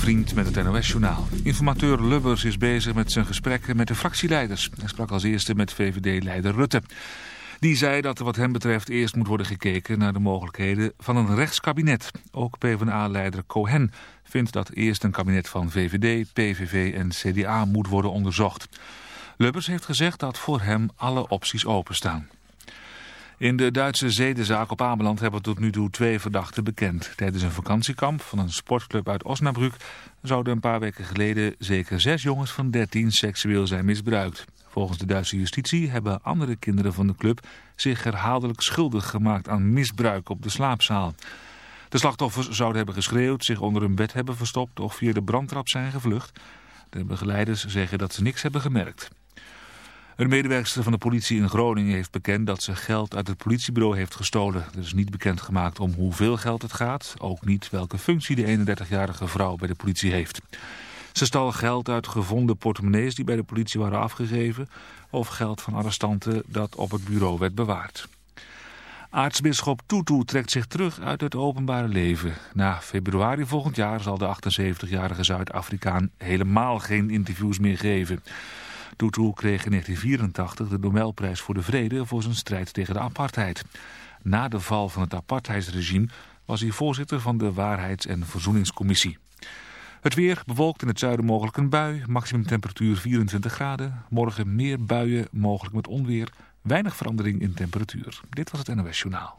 Vriend met het NOS-journaal. Informateur Lubbers is bezig met zijn gesprekken met de fractieleiders. Hij sprak als eerste met VVD-leider Rutte. Die zei dat er wat hem betreft eerst moet worden gekeken naar de mogelijkheden van een rechtskabinet. Ook PvdA-leider Cohen vindt dat eerst een kabinet van VVD, PVV en CDA moet worden onderzocht. Lubbers heeft gezegd dat voor hem alle opties openstaan. In de Duitse zedenzaak op Ameland hebben tot nu toe twee verdachten bekend. Tijdens een vakantiekamp van een sportclub uit Osnabrück zouden een paar weken geleden zeker zes jongens van 13 seksueel zijn misbruikt. Volgens de Duitse justitie hebben andere kinderen van de club zich herhaaldelijk schuldig gemaakt aan misbruik op de slaapzaal. De slachtoffers zouden hebben geschreeuwd, zich onder een bed hebben verstopt of via de brandtrap zijn gevlucht. De begeleiders zeggen dat ze niks hebben gemerkt. Een medewerkster van de politie in Groningen heeft bekend dat ze geld uit het politiebureau heeft gestolen. Er is niet bekendgemaakt om hoeveel geld het gaat, ook niet welke functie de 31-jarige vrouw bij de politie heeft. Ze stal geld uit gevonden portemonnees die bij de politie waren afgegeven of geld van arrestanten dat op het bureau werd bewaard. Aartsbisschop Tutu trekt zich terug uit het openbare leven. Na februari volgend jaar zal de 78-jarige Zuid-Afrikaan helemaal geen interviews meer geven. Tutu kreeg in 1984 de Nobelprijs voor de Vrede voor zijn strijd tegen de apartheid. Na de val van het apartheidsregime was hij voorzitter van de Waarheids- en Verzoeningscommissie. Het weer bewolkt in het zuiden mogelijk een bui, maximum temperatuur 24 graden. Morgen meer buien, mogelijk met onweer, weinig verandering in temperatuur. Dit was het NOS Journaal.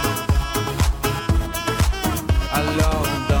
alone.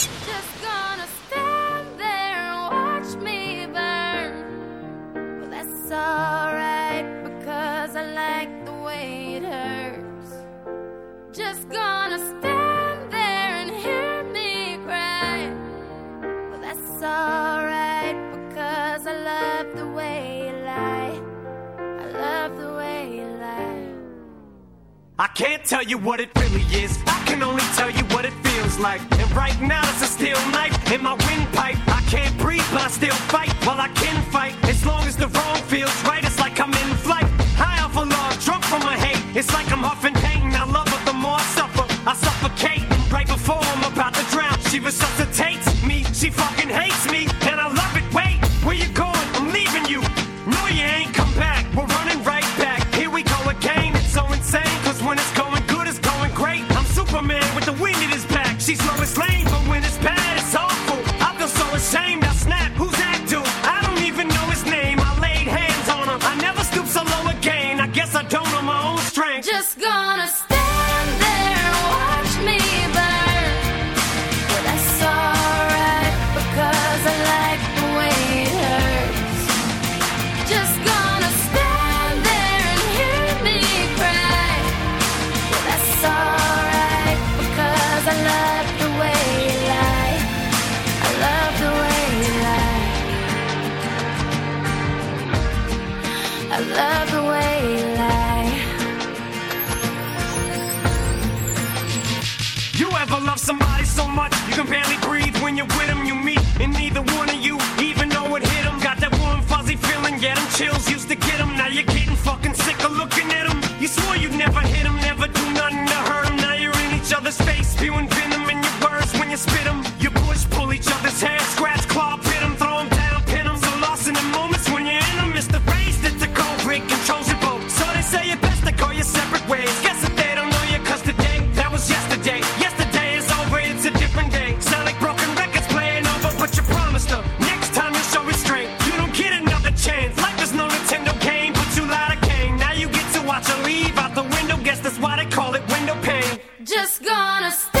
gonna stay.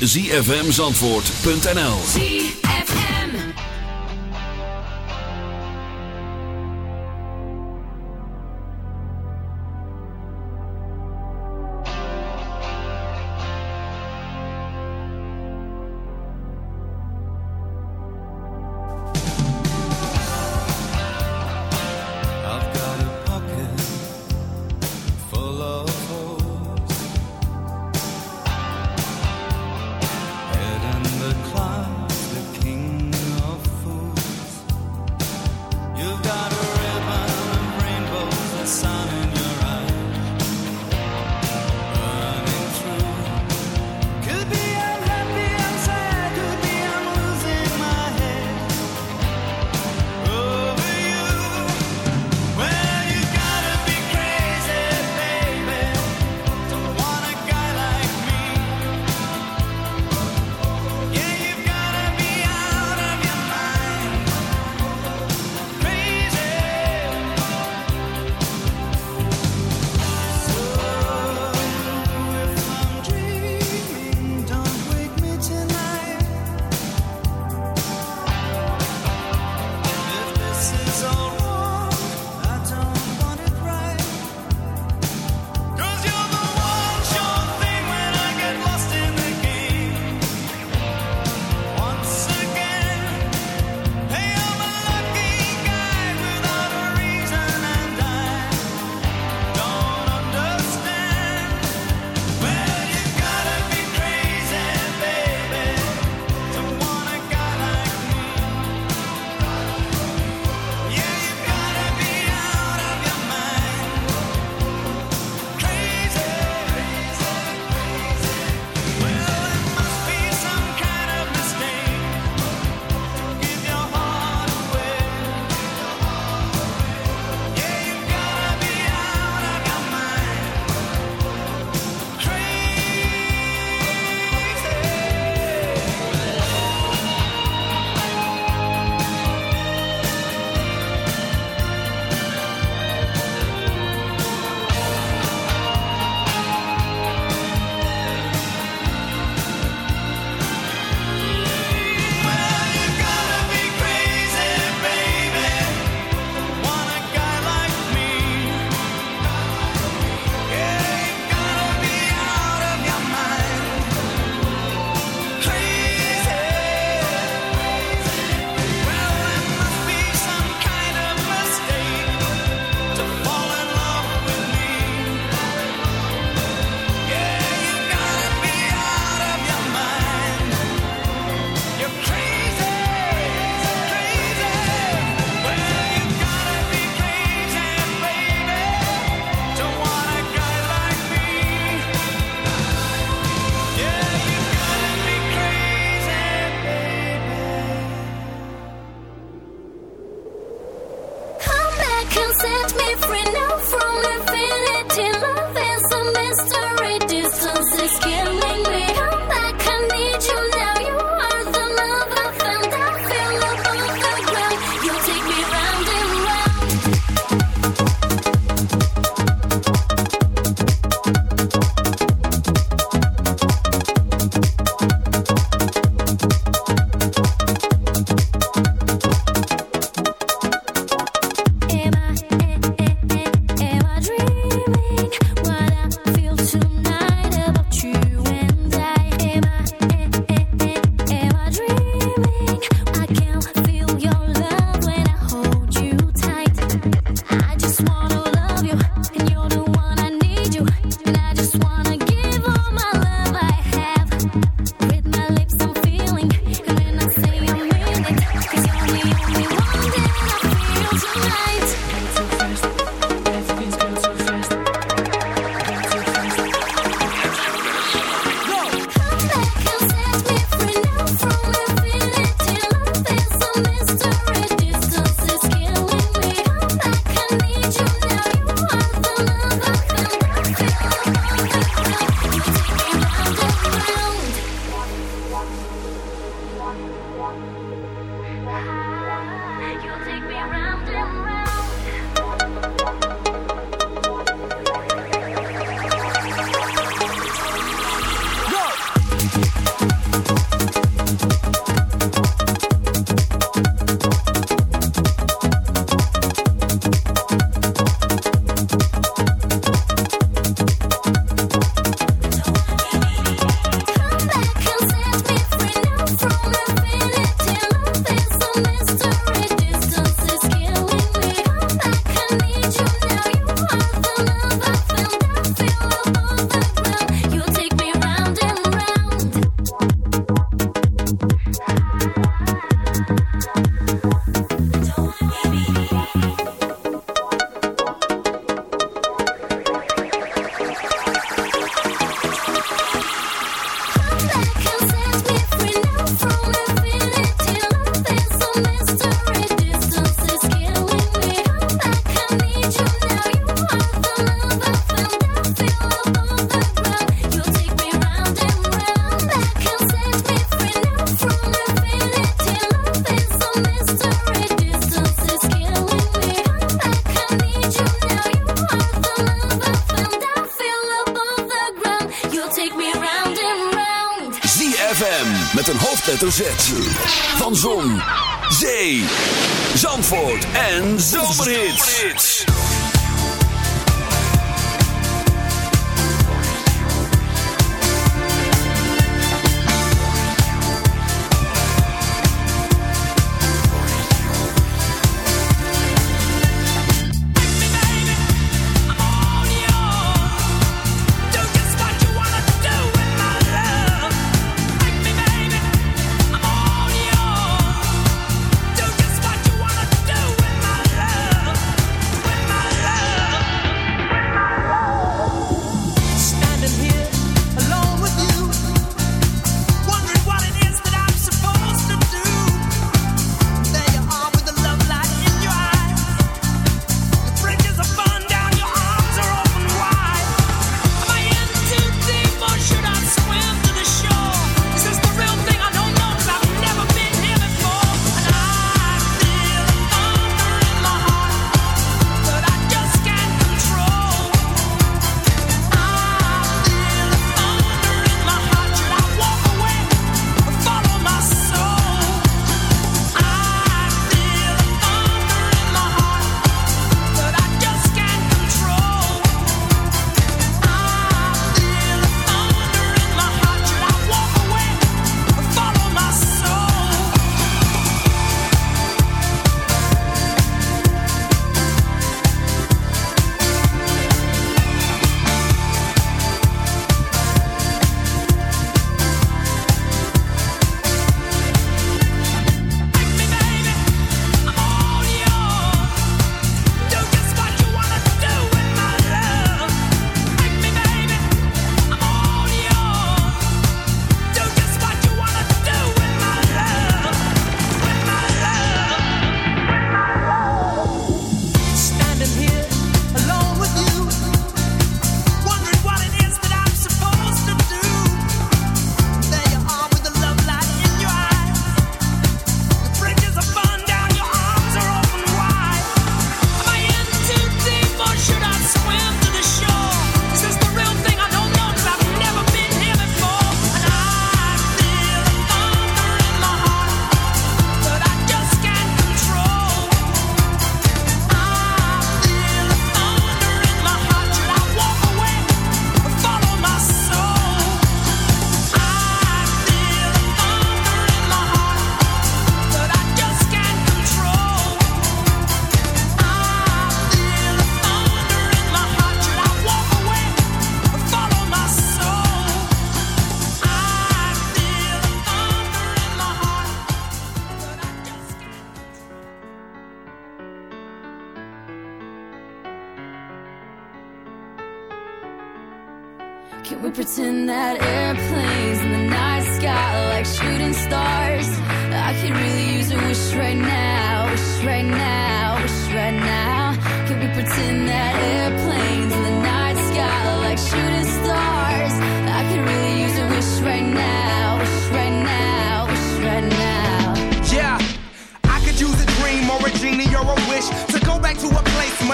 zfmzandvoort.nl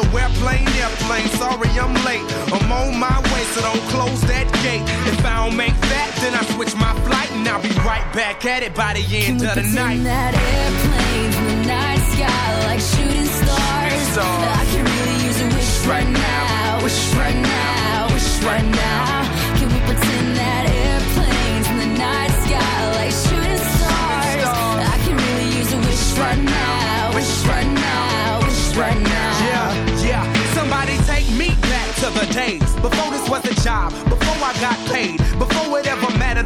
a airplane. Sorry, I'm late. I'm on my way, so don't close that gate. If I don't make that, then I switch my flight and I'll be right back at it by the end Can of the night. That airplane in the night sky like shooting stars. I could really use a wish right, right now. Wish right now. the days. Before this was a job, before I got paid, before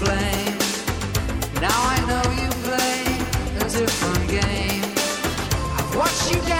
blame. Now I know you play a different game. I've watched you down.